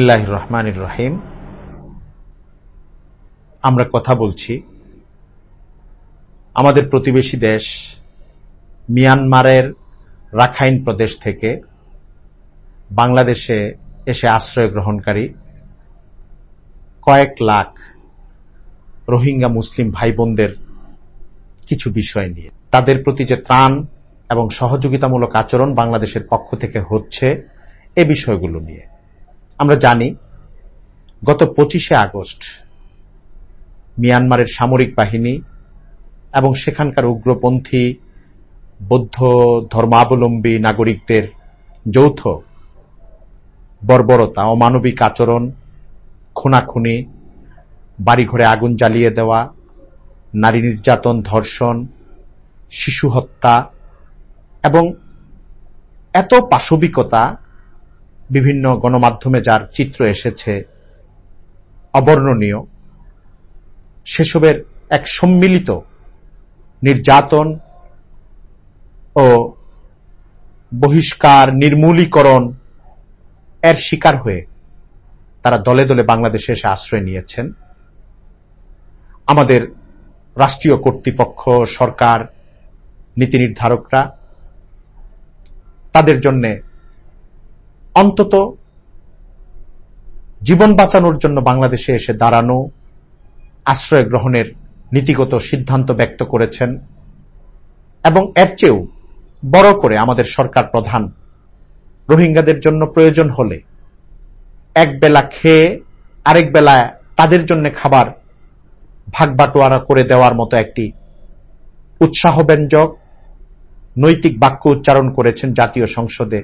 বিসমিল্লাহ রহমান রহিম আমরা কথা বলছি আমাদের প্রতিবেশী দেশ মিয়ানমারের রাখাইন প্রদেশ থেকে বাংলাদেশে এসে আশ্রয় গ্রহণকারী কয়েক লাখ রোহিঙ্গা মুসলিম ভাই বোনদের কিছু বিষয় নিয়ে। তাদের প্রতি যে ত্রাণ এবং সহযোগিতামূলক আচরণ বাংলাদেশের পক্ষ থেকে হচ্ছে এ বিষয়গুলো নিয়ে। আমরা জানি, গত পঁচিশে আগস্ট মিয়ানমারের সামরিক বাহিনী এবং সেখানকার উগ্রপন্থী, বৌদ্ধ ধর্মাবলম্বী নাগরিকদের যৌথ বর্বরতা, অমানবিক আচরণ, খুনাখুনি, বাড়িঘরে আগুন জ্বালিয়ে দেওয়া, নারী নির্যাতন ধর্ষণ, শিশু হত্যা এবং এত পাশবিকতা বিভিন্ন গণমাধ্যমে যার চিত্র এসেছে, অবর্ণনীয়, সেসবের এক সম্মিলিত নির্যাতন ও বহিষ্কার, নির্মূলীকরণ এর শিকার হয়ে তারা দলে দলে বাংলাদেশে এসে আশ্রয় নিয়েছেন। আমাদের রাষ্ট্রীয় কর্তৃপক্ষ, সরকার, নীতি নির্ধারকরা, তাদের জন্য অন্তত জীবন বাঁচানোর জন্য বাংলাদেশে এসে দাঁড়ানো, আশ্রয় গ্রহণের নীতিগত সিদ্ধান্ত ব্যক্ত করেছেন এবং এর চেয়েও বড় করে আমাদের সরকার প্রধান রোহিঙ্গাদের জন্য প্রয়োজন হলে এক বেলা খেয়ে আরেক বেলা তাদের জন্য খাবার ভাগ বাটোয়ারা করে দেওয়ার মতো একটি উৎসাহব্যঞ্জক নৈতিক বাক্য উচ্চারণ করেছেন জাতীয় সংসদে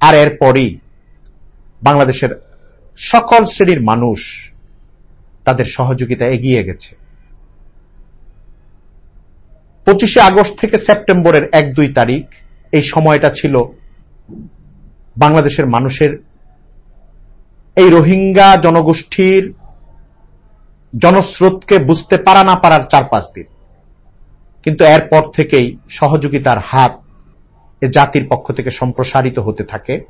আর এরপরই বাংলাদেশের সকল শ্রেণির মানুষ তাদের সহযোগিতা এগিয়ে গেছে। পঁচিশে আগস্ট থেকে সেপ্টেম্বরের এক দুই তারিখ, এই সময়টা ছিল বাংলাদেশের মানুষের এই রোহিঙ্গা জনগোষ্ঠীর জনস্রোতকে বুঝতে পারা না পারার চার পাঁচ দিন। কিন্তু এরপর থেকেই সহযোগিতার হাত এ জাতির পক্ষ থেকে সম্প্রসারিত হতে থাকে।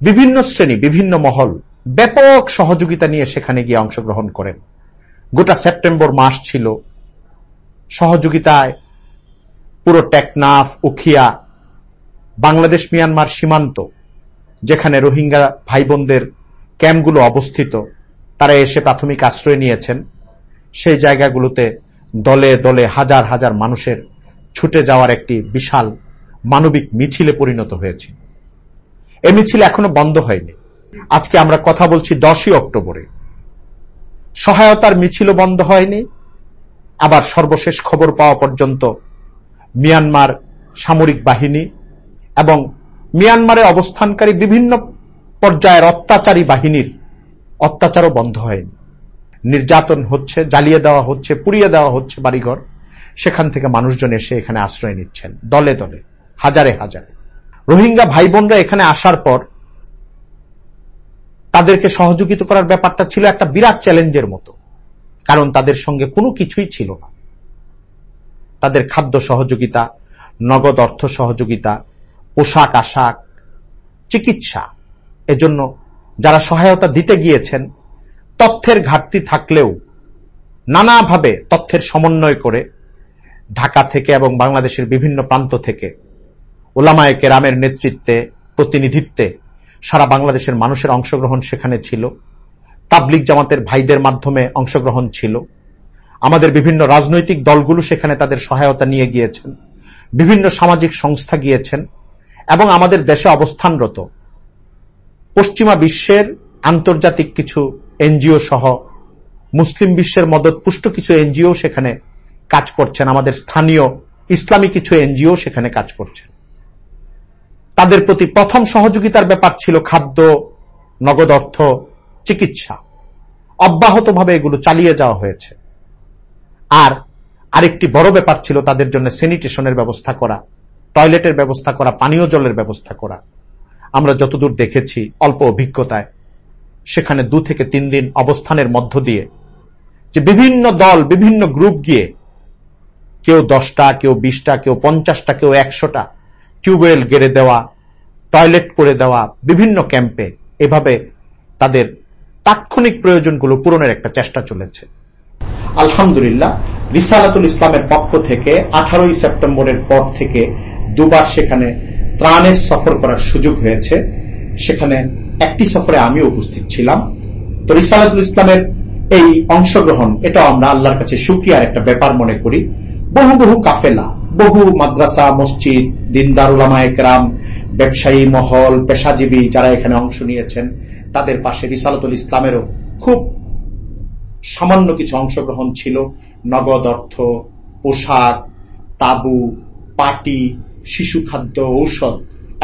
বিভিন্ন শ্রেণি, বিভিন্ন মহল ব্যাপক সহযোগিতা নিয়ে সেখানে গিয়ে অংশগ্রহণ করেন। গোটা সেপ্টেম্বর মাস ছিল। সহযোগিতায় পুরো টেকনাফ, উখিয়া, বাংলাদেশ, মিয়ানমার সীমান্ত, যেখানে রোহিঙ্গা ভাই বোনদের ক্যাম্পগুলো অবস্থিত, তারা এসে প্রাথমিক আশ্রয় নিয়েছেন। সেই জায়গাগুলোতে দলে দলে হাজার হাজার মানুষের ছুটে যাওয়ার একটি বিশাল মানবিক মিছিলে পরিণত হয়েছে। এ মিছিল এখনও বন্ধ হয়নি। আজকে আমরা কথা বলছি দশই অক্টোবরে। সহায়তার মিছিলও বন্ধ হয়নি। আবার সর্বশেষ খবর পাওয়া পর্যন্ত মিয়ানমার সামরিক বাহিনী এবং মিয়ানমারে অবস্থানকারী বিভিন্ন পর্যায়ের অত্যাচারী বাহিনীর অত্যাচারও বন্ধ হয়নি। নির্যাতন হচ্ছে, জ্বালিয়ে দেওয়া হচ্ছে, পুড়িয়ে দেওয়া হচ্ছে বাড়িঘর। সেখান থেকে মানুষজন এসে এখানে আশ্রয় নিচ্ছেন, দলে দলে। হাজারে হাজারে। রোহিঙ্গা ভাই বোনরা এখানে আসার পর তাদেরকে সহযোগিতা করার ব্যাপারটা ছিল একটা বিরাট চ্যালেঞ্জের মতো। কারণ তাদের সঙ্গে কোনো কিছুই ছিল না। তাদের খাদ্য সহযোগিতা, নগদ অর্থ সহযোগিতা, পোশাক আশাক, চিকিৎসা, এজন্য যারা সহায়তা দিতে গিয়েছেন, তথ্যের ঘাটতি থাকলেও নানাভাবে তথ্যের সমন্বয় করে ঢাকা থেকে এবং বাংলাদেশের বিভিন্ন প্রান্ত থেকে ওলামায় কেরামের নেতৃত্বে, প্রতিনিধিত্বে সারা বাংলাদেশের মানুষের অংশগ্রহণ সেখানে ছিল। তাবলিক জামাতের ভাইদের মাধ্যমে অংশগ্রহণ ছিল। আমাদের বিভিন্ন রাজনৈতিক দলগুলো সেখানে তাদের সহায়তা নিয়ে গিয়েছেন। বিভিন্ন সামাজিক সংস্থা গিয়েছেন এবং আমাদের দেশে অবস্থানরত পশ্চিমা বিশ্বের আন্তর্জাতিক কিছু এনজিও সহ মুসলিম বিশ্বের মদত পুষ্ট কিছু এনজিও সেখানে কাজ করছেন। আমাদের স্থানীয় ইসলামী কিছু এনজিও সেখানে কাজ করছেন। তাদের প্রতি প্রথম সহযোগিতার ব্যাপার ছিল খাদ্য, নগদ অর্থ, চিকিৎসা। অব্যাহতভাবে এগুলো চালিয়ে যাওয়া হয়েছে। আর আরেকটি বড় ব্যাপার ছিল তাদের জন্য স্যানিটেশনের ব্যবস্থা করা, টয়লেটের ব্যবস্থা করা, পানীয় জলের ব্যবস্থা করা। আমরা যতদূর দেখেছি অল্প অভিজ্ঞতায়, সেখানে দু থেকে তিন দিন অবস্থানের মধ্য দিয়ে যে বিভিন্ন দল, বিভিন্ন গ্রুপ গিয়ে কেউ দশটা, কেউ বিশটা, কেউ পঞ্চাশটা, কেউ একশোটা টিউবওয়েল গেড়ে দেওয়া, টয়লেট করে দেওয়া, বিভিন্ন ক্যাম্পে এভাবে তাদের তাৎক্ষণিক প্রয়োজনগুলো পূরণের একটা চেষ্টা চলেছে। আলহামদুলিল্লাহ, রিসালাতুল ইসলামের পক্ষ থেকে আঠারোই সেপ্টেম্বরের পর থেকে দুবার সেখানে ত্রাণের সফর করার সুযোগ হয়েছে। সেখানে একটি সফরে আমি উপস্থিত ছিলাম। তো রিসালাতুল ইসলামের এই অংশগ্রহণ এটা আমরা আল্লাহর কাছে সুক্রিয়ার একটা ব্যাপার মনে করি। বহু বহু কাফেলা বহু মাদ্রাসা, মসজিদ দিনদারুলামা একরাম ব্যবসায়ী মহল, পেশাজীবী যারা এখানে অংশ নিয়েছেন, তাদের পাশে রিসালতুল ইসলামেরও খুব সামান্য কিছু অংশগ্রহণ ছিল। নগদ অর্থ, পোশাক, তাবু, পাটি, শিশু খাদ্য, ঔষধ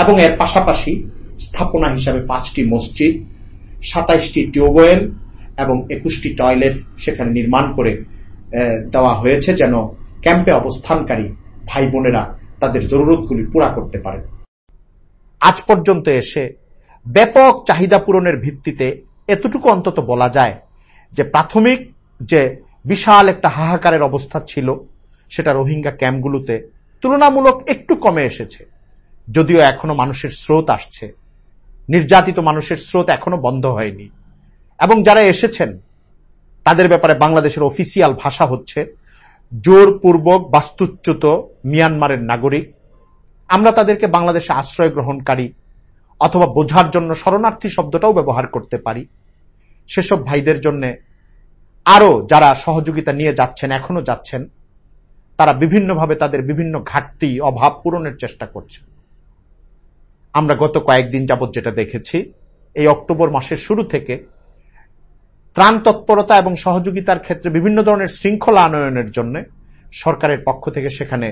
এবং এর পাশাপাশি স্থাপনা হিসাবে পাঁচটি মসজিদ, সাতাইশটি টিউবওয়েল এবং একুশটি টয়লেট সেখানে নির্মাণ করে দেওয়া হয়েছে যেন ক্যাম্পে অবস্থানকারী ভাই বোনেরা তাদের জরুরতগুলি পুরা করতে পারেন। আজ পর্যন্ত এসে ব্যাপক চাহিদা পূরণের ভিত্তিতে এতটুকু অন্তত বলা যায় যে প্রাথমিক যে বিশাল একটা হাহাকারের অবস্থা ছিল, সেটা রোহিঙ্গা ক্যাম্পগুলোতে তুলনামূলক একটু কমে এসেছে। যদিও এখনও মানুষের স্রোত আসছে। নির্যাতিত মানুষের স্রোত এখনও বন্ধ হয়নি। এবং যারা এসেছেন, তাদের ব্যাপারে বাংলাদেশের অফিসিয়াল ভাষা হচ্ছে জোরপূর্বক বাস্তুচ্যুত মিয়ানমারের নাগরিক। আমরা তাদেরকে বাংলাদেশে আশ্রয় গ্রহণকারী অথবা বোঝার জন্য শরণার্থী শব্দটাও ব্যবহার করতে পারি। সেসব ভাইদের জন্য আরও যারা সহযোগিতা নিয়ে যাচ্ছেন এখনও যাচ্ছেন, তারা বিভিন্নভাবে তাদের বিভিন্ন ঘাটতি, অভাব পূরণের চেষ্টা করছে আমরা গত কয়েকদিন যাবৎ যেটা দেখেছি, এই অক্টোবর মাসের শুরু থেকে ত্রাণ তৎপরতা এবং সহযোগিতার ক্ষেত্রে বিভিন্ন ধরনের শৃঙ্খলা আনয়নের জন্য সরকারের পক্ষ থেকে সেখানে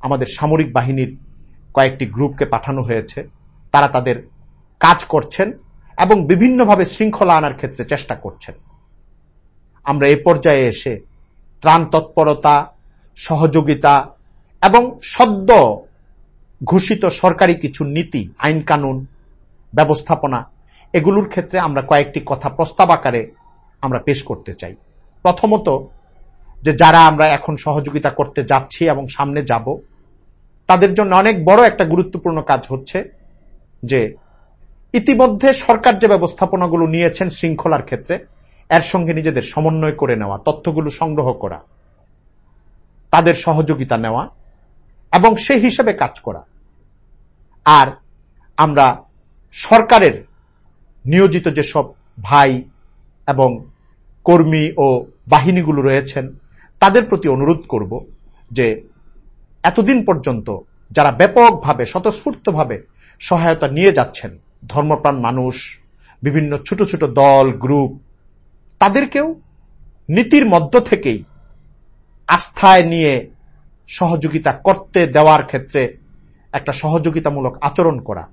আমাদের সামরিক বাহিনীর কয়েকটি গ্রুপকে পাঠানো হয়েছে। তারা তাদের কাজ করছেন এবং বিভিন্নভাবে শৃঙ্খলা আনার ক্ষেত্রে চেষ্টা করছেন। আমরা এ পর্যায়ে এসে ত্রাণ তৎপরতা, সহযোগিতা এবং সদ্য ঘোষিত সরকারি কিছু নীতি, আইন কানুন, ব্যবস্থাপনা, এগুলোর ক্ষেত্রে আমরা কয়েকটি কথা প্রস্তাব আকারে আমরা পেশ করতে চাই। প্রথমত যে যারা আমরা এখন সহযোগিতা করতে যাচ্ছি এবং সামনে যাব, তাদের জন্য অনেক বড় একটা গুরুত্বপূর্ণ কাজ হচ্ছে যে ইতিমধ্যে সরকার যে ব্যবস্থাপনাগুলো নিয়েছেন শৃঙ্খলার ক্ষেত্রে, এর সঙ্গে নিজেদের সমন্বয় করে নেওয়া, তথ্যগুলো সংগ্রহ করা, তাদের সহযোগিতা নেওয়া, এবং সেই হিসেবে কাজ করা। আর আমরা সরকারের নিয়োজিত যেসব ভাই এবং কর্মী ও বাহিনীগুলো রয়েছেন, তাদের প্রতি অনুরোধ করব যে এতদিন পর্যন্ত যারা ব্যাপকভাবে, স্বতঃস্ফূর্তভাবে সহায়তা নিয়ে যাচ্ছেন, ধর্মপ্রাণ মানুষ, বিভিন্ন ছোট ছোট দল, গ্রুপ, তাদেরকেও নীতির মধ্য থেকেই আস্থায় নিয়ে সহযোগিতা করতে দেওয়ার ক্ষেত্রে একটা সহযোগিতামূলক আচরণ করা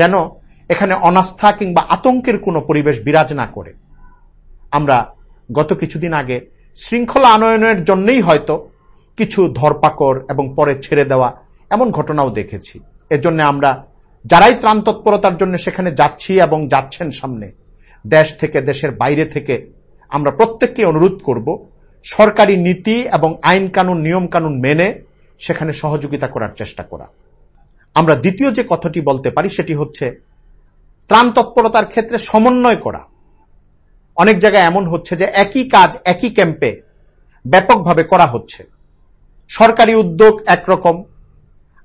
যেন এখানে অনাস্থা কিংবা আতঙ্কের কোনো পরিবেশ বিরাজ না করে। আমরা গত কিছুদিন আগে শৃঙ্খলা আনয়নের জন্যই হয়তো কিছু ধরপাকড় এবং পরে ছেড়ে দেওয়া এমন ঘটনাও দেখেছি। এজন্য আমরা যারাই ত্রাণ তৎপরতার জন্য সেখানে যাচ্ছি এবং যাচ্ছেন সামনে, দেশ থেকে, দেশের বাইরে থেকে, আমরা প্রত্যেককে অনুরোধ করব সরকারি নীতি এবং আইন কানুন, নিয়ম কানুন মেনে সেখানে সহযোগিতা করার চেষ্টা করা। আমরা দ্বিতীয় যে কথাটি বলতে পারি সেটি হচ্ছে ত্রাণ তৎপরতার ক্ষেত্রে সমন্বয় করা। অনেক জায়গায় এমন হচ্ছে যে একই কাজ একই ক্যাম্পে ব্যাপকভাবে করা হচ্ছে। সরকারি উদ্যোগ একরকম,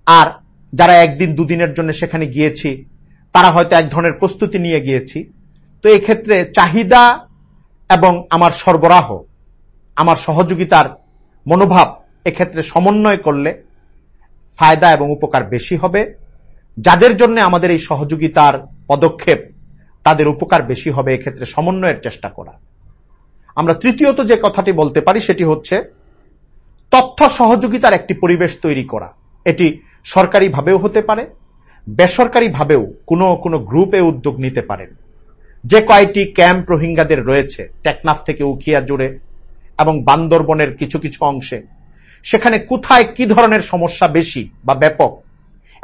আর যারা একদিন দুদিনের জন্য সেখানে গিয়েছি, তারা হয়তো এক ধরনের প্রস্তুতি নিয়ে গিয়েছি। তো ক্ষেত্রে চাহিদা এবং আমার সরবরাহ, আমার সহযোগিতার মনোভাব এক্ষেত্রে সমন্বয় করলে ফায়দা এবং উপকার বেশি হবে। যাদের জন্য আমাদের এই সহযোগিতার পদক্ষেপ তাদের উপকার বেশি হবে এক্ষেত্রে সমন্বয়ের চেষ্টা করা। আমরা তৃতীয়ত যে কথাটি বলতে পারি সেটি হচ্ছে, তথ্য সহযোগিতার একটি পরিবেশ তৈরি করা। এটি সরকারিভাবেও হতে পারে, বেসরকারিভাবেও কোনো কোনো গ্রুপে উদ্যোগ নিতে পারেন। যে কয়টি ক্যাম্প রোহিঙ্গাদের রয়েছে, টেকনাফ থেকে উখিয়া জুড়ে এবং বান্দরবনের কিছু কিছু অংশে, সেখানে কোথায় কি ধরনের সমস্যা বেশি বা ব্যাপক,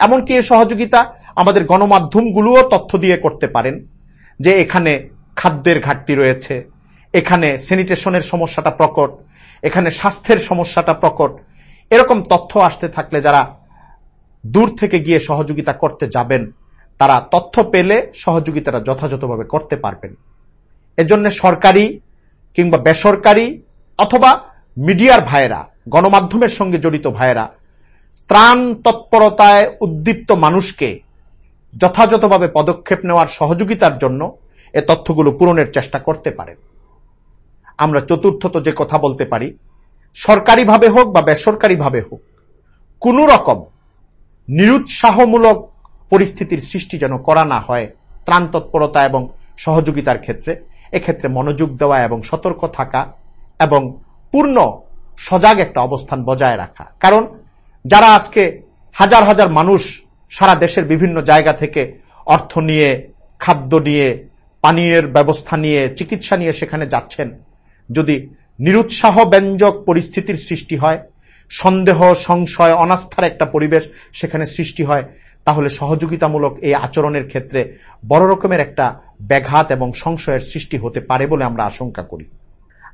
এমনকি এ সহযোগিতা আমাদের গণমাধ্যমগুলোও তথ্য দিয়ে করতে পারেন। যে এখানে খাদ্যের ঘাটতি রয়েছে, এখানে স্যানিটেশনের সমস্যাটা প্রকট, এখানে স্বাস্থ্যের সমস্যাটা প্রকট, এরকম তথ্য আসতে থাকলে যারা দূর থেকে গিয়ে সহযোগিতা করতে যাবেন, তারা তথ্য পেলে সহযোগিতাটা যথাযথভাবে করতে পারবেন। এজন্য সরকারি কিংবা বেসরকারি অথবা মিডিয়ার ভাইয়েরা, গণমাধ্যমের সঙ্গে জড়িত ভাইয়েরা, ত্রাণ তৎপরতায় উদ্দীপ্ত মানুষকে যথাযথভাবে পদক্ষেপ নেওয়ার সহযোগিতার জন্য এ তথ্যগুলো পূরণের চেষ্টা করতে পারেন আমরা চতুর্থত যে কথা বলতে পারি, সরকারিভাবে হোক বা বেসরকারিভাবে হোক, কোন রকম নিরুৎসাহমূলক পরিস্থিতির সৃষ্টি যেন করা না হয় ত্রাণ তৎপরতা এবং সহযোগিতার ক্ষেত্রে, এক্ষেত্রে মনোযোগ দেওয়া এবং সতর্ক থাকা এবং পূর্ণ সজাগ একটা অবস্থান বজায় রাখা। কারণ যারা আজকে হাজার হাজার মানুষ সারা দেশের বিভিন্ন জায়গা থেকে অর্থ নিয়ে, খাদ্য নিয়ে, পানীয়ের ব্যবস্থা নিয়ে, চিকিৎসা নিয়ে সেখানে যাচ্ছেন। যদি নিরুৎসাহ ব্যঞ্জক পরিস্থিতির সৃষ্টি হয়, সন্দেহ, সংশয়, অনাস্থার একটা পরিবেশ সেখানে সৃষ্টি হয়, তাহলে সহযোগিতামূলক এই আচরণের ক্ষেত্রে বড় রকমের একটা ব্যাঘাত এবং সংশয়ের সৃষ্টি হতে পারে বলে আমরা আশঙ্কা করি।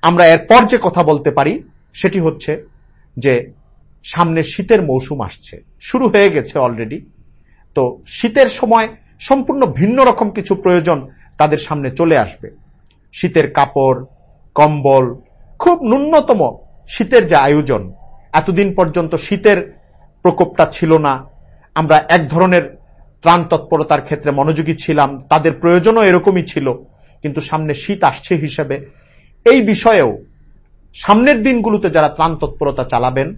আমরা এরপর যে কথা বলতে পারি, সেটি হচ্ছে যে সামনে শীতের মৌসুম আসছে। শুরু হয়ে গেছে অলরেডি। তো শীতের সময় সম্পূর্ণ ভিন্ন রকম কিছু প্রয়োজন তাদের সামনে চলে আসবে। শীতের কাপড়, কম্বল, খুব ন্যূনতম শীতের যে আয়োজন। এতদিন পর্যন্ত শীতের প্রকোপটা ছিল না। আমরা এক ধরনের ত্রাণ তৎপরতার ক্ষেত্রে মনোযোগী ছিলাম, তাদের প্রয়োজনও এরকমই ছিল, কিন্তু সামনে শীত আসছে হিসেবে। এই বিষয়েও সামনের দিনগুলোতে যারা ত্রাণ তৎপরতা চালাবেন,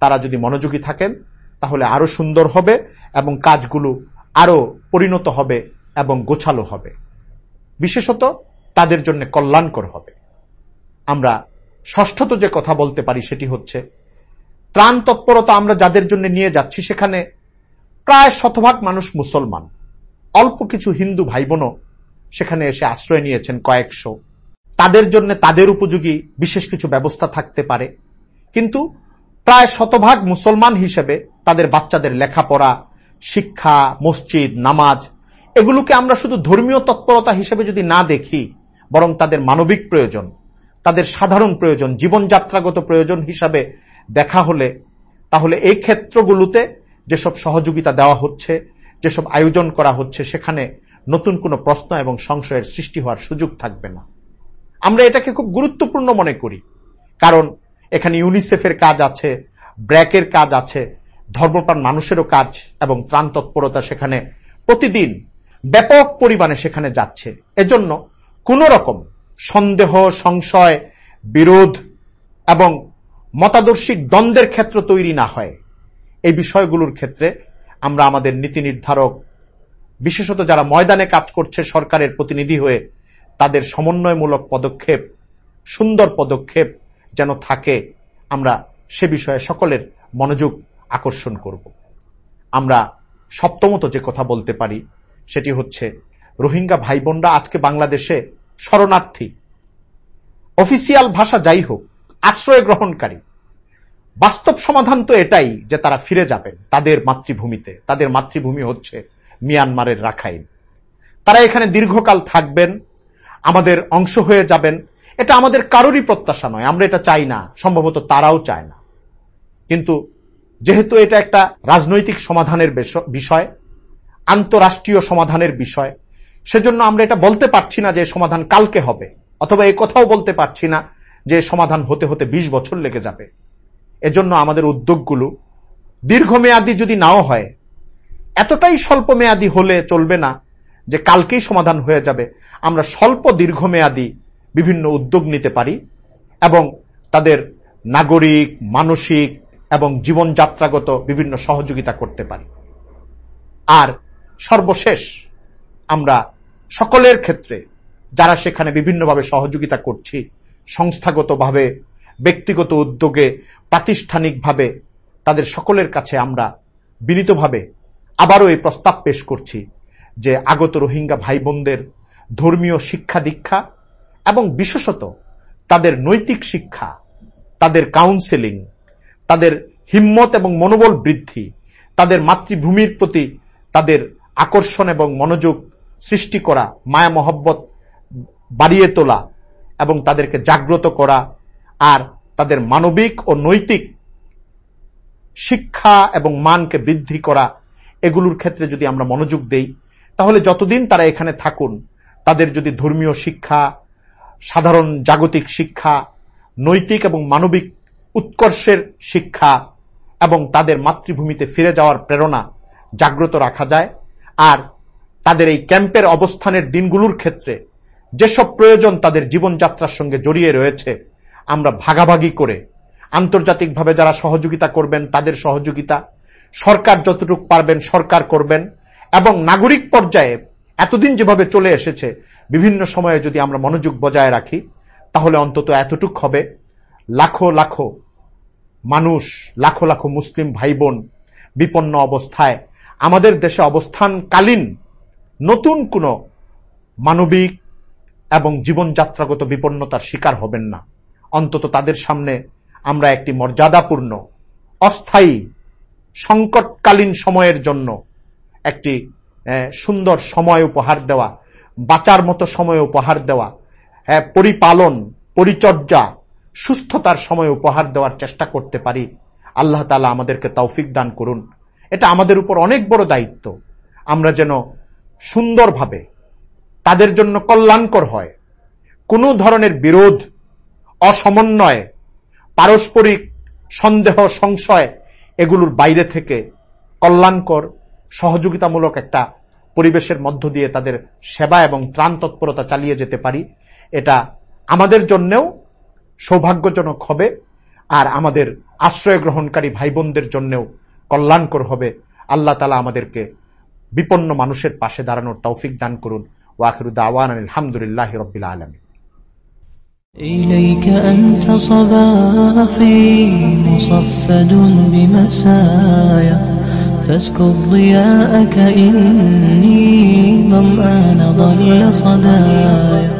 তারা যদি মনোযোগী থাকেন তাহলে আরও সুন্দর হবে এবং কাজগুলো আরও পরিণত হবে এবং গোছালো হবে। বিশেষত তাদের জন্য কল্যাণকর হবে। আমরা ষষ্ঠত যে কথা বলতে পারি সেটি হচ্ছে, ত্রাণ তৎপরতা আমরা যাদের জন্য নিয়ে যাচ্ছি সেখানে প্রায় শতভাগ মানুষ মুসলমান। অল্প কিছু হিন্দু ভাই বোনও সেখানে এসে আশ্রয় নিয়েছেন কয়েকশো। তাদের জন্য তাদের উপযোগী বিশেষ কিছু ব্যবস্থা থাকতে পারে। কিন্তু প্রায় শতভাগ মুসলমান হিসেবে তাদের বাচ্চাদের লেখাপড়া, শিক্ষা, মসজিদ, নামাজ, এগুলোকে আমরা শুধু ধর্মীয় তৎপরতা হিসেবে যদি না দেখি, বরং তাদের মানবিক প্রয়োজন, তাদের সাধারণ প্রয়োজন, জীবনযাত্রাগত প্রয়োজন হিসাবে দেখা হলে, তাহলে এই ক্ষেত্রগুলোতে যেসব সহযোগিতা দেওয়া হচ্ছে, যেসব আয়োজন করা হচ্ছে, সেখানে নতুন কোনো প্রশ্ন এবং সংশয়ের সৃষ্টি হওয়ার সুযোগ থাকবে না। আমরা এটাকে খুব গুরুত্বপূর্ণ মনে করি, কারণ এখানে ইউনিসেফের কাজ আছে, ব্র্যাকের কাজ আছে ধর্মপ্রাণ মানুষেরও কাজ এবং ত্রাণ তৎপরতা সেখানে প্রতিদিন ব্যাপক পরিমাণে সেখানে যাচ্ছে। এজন্য কোন রকম সন্দেহ, সংশয়, বিরোধ এবং মতাদর্শিক দ্বন্দ্বের ক্ষেত্র তৈরি না হয়। এই বিষয়গুলোর ক্ষেত্রে আমরা আমাদের নীতি নির্ধারক, বিশেষত যারা ময়দানে কাজ করছে সরকারের প্রতিনিধি হয়ে, তাদের সমন্বয়মূলক পদক্ষেপ, সুন্দর পদক্ষেপ যেন থাকে, আমরা সে বিষয়ে সকলের মনোযোগ আকর্ষণ করব। আমরা সপ্তমত যে কথা বলতে পারি, সেটি হচ্ছে, রোহিঙ্গা ভাই বোনরা আজকে বাংলাদেশে শরণার্থী। অফিসিয়াল ভাষা যাই হোক, আশ্রয় গ্রহণকারী। বাস্তব সমাধান তো এটাই যে তারা ফিরে যাবেন তাদের মাতৃভূমিতে। তাদের মাতৃভূমি হচ্ছে মিয়ানমারের রাখাইন। তারা এখানে দীর্ঘকাল থাকবেন, আমাদের অংশ হয়ে যাবেন। এটা আমাদের কারোরই প্রত্যাশা নয়, আমরা এটা চাই না, সম্ভবত তারাও চায় না। কিন্তু যেহেতু এটা একটা রাজনৈতিক সমাধানের বিষয়, আন্তরাষ্ট্রীয় সমাধানের বিষয়, সেজন্য আমরা এটা বলতে পারছি না যে সমাধান কালকে হবে, অথবা এই কথাও বলতে পারছি না যে সমাধান হতে হতে ২০ বছর লেগে যাবে। এজন্য আমাদের উদ্যোগগুলো দীর্ঘমেয়াদী যদি নাও হয়, এতটাই স্বল্প মেয়াদী হলে চলবে না যে কালকেই সমাধান হয়ে যাবে। আমরা স্বল্প দীর্ঘমেয়াদী বিভিন্ন উদ্যোগ নিতে পারি এবং তাদের নাগরিক, মানসিক এবং জীবনযাত্রাগত বিভিন্ন সহযোগিতা করতে পারি। আর সর্বশেষ, আমরা সকলের ক্ষেত্রে যারা সেখানে বিভিন্নভাবে সহযোগিতা করছি, সংস্থাগতভাবে, ব্যক্তিগত উদ্যোগে, প্রাতিষ্ঠানিকভাবে, তাদের সকলের কাছে আমরা বিনীতভাবে আবারও এই প্রস্তাব পেশ করছি যে আগত রোহিঙ্গা ভাই বোনদের ধর্মীয় শিক্ষা দীক্ষা এবং বিশেষত তাদের নৈতিক শিক্ষা, তাদের কাউন্সেলিং তাদের হিম্মত এবং মনোবল বৃদ্ধি, তাদের মাতৃভূমির প্রতি তাদের আকর্ষণ এবং মনোযোগ সৃষ্টি করা, মায়া মহব্বত বাড়িয়ে তোলা এবং তাদেরকে জাগ্রত করা আর তাদের মানবিক ও নৈতিক শিক্ষা এবং মানকে বৃদ্ধি করা, এগুলোর ক্ষেত্রে যদি আমরা মনোযোগ দেই, তাহলে যতদিন তারা এখানে থাকুন, তাদের যদি ধর্মীয় শিক্ষা, সাধারণ জাগতিক শিক্ষা, নৈতিক এবং মানবিক উৎকর্ষের শিক্ষা এবং তাদের মাতৃভূমিতে ফিরে যাওয়ার প্রেরণা জাগ্রত রাখা যায়। আর তাদের এই ক্যাম্পের অবস্থানের দিনগুলোর ক্ষেত্রে যেসব প্রয়োজন তাদের জীবনযাত্রার সঙ্গে জড়িয়ে রয়েছে, আমরা ভাগাভাগি করে আন্তর্জাতিকভাবে যারা সহযোগিতা করবেন তাদের সহযোগিতা, সরকার যতটুকু পারবেন সরকার করবেন এবং নাগরিক পর্যায়ে এতদিন যেভাবে চলে এসেছে, বিভিন্ন সময়ে যদি আমরা মনোযোগ বজায় রাখি, তাহলে অন্তত এতটুক হবে। লাখো লাখো মানুষ, লাখো লাখো মুসলিম ভাই বোন বিপন্ন অবস্থায় আমাদের দেশে অবস্থানকালীন নতুন কোনো মানবিক এবং জীবনযাত্রাগত বিপন্নতার শিকার হবেন না। অন্তত তাদের সামনে আমরা একটি মর্যাদাপূর্ণ, অস্থায়ী, সংকটকালীন সময়ের জন্য একটি সুন্দর সময় উপহার দেওয়া, বাঁচার মতো সময় উপহার দেওয়া পরিপালন, পরিচর্যা সুস্থতার সময় উপহার দেওয়ার চেষ্টা করতে পারি। আল্লাহ তালা আমাদেরকে তৌফিক দান করুন। এটা আমাদের উপর অনেক বড় দায়িত্ব। আমরা যেন সুন্দরভাবে তাদের জন্য কল্যাণকর হয়। কোনো ধরনের বিরোধ, অসমন্বয়, পারস্পরিক সন্দেহ, সংশয় এগুলোর বাইরে থেকে কল্যাণকর, সহযোগিতামূলক একটা পরিবেশের মধ্য দিয়ে তাদের সেবা এবং ত্রাণ তৎপরতা চালিয়ে যেতে পারি। এটা আমাদের জন্যেও সৌভাগ্যজনক হবে আর আমাদের আশ্রয় গ্রহণকারী ভাই বোনদের জন্যেও কল্যাণকর হবে আল্লাহ তালা আমাদেরকে বিপন্ন মানুষের পাশে দাঁড়ানোর তৌফিক দান করুন ওয়াকিরুদ আওয়ান আলহামদুলিল্লাহ রবিল আলমী إليك أنت صباحي مصفد بمسايا فاسكب ضياءك إني ظمآن ضل صدايا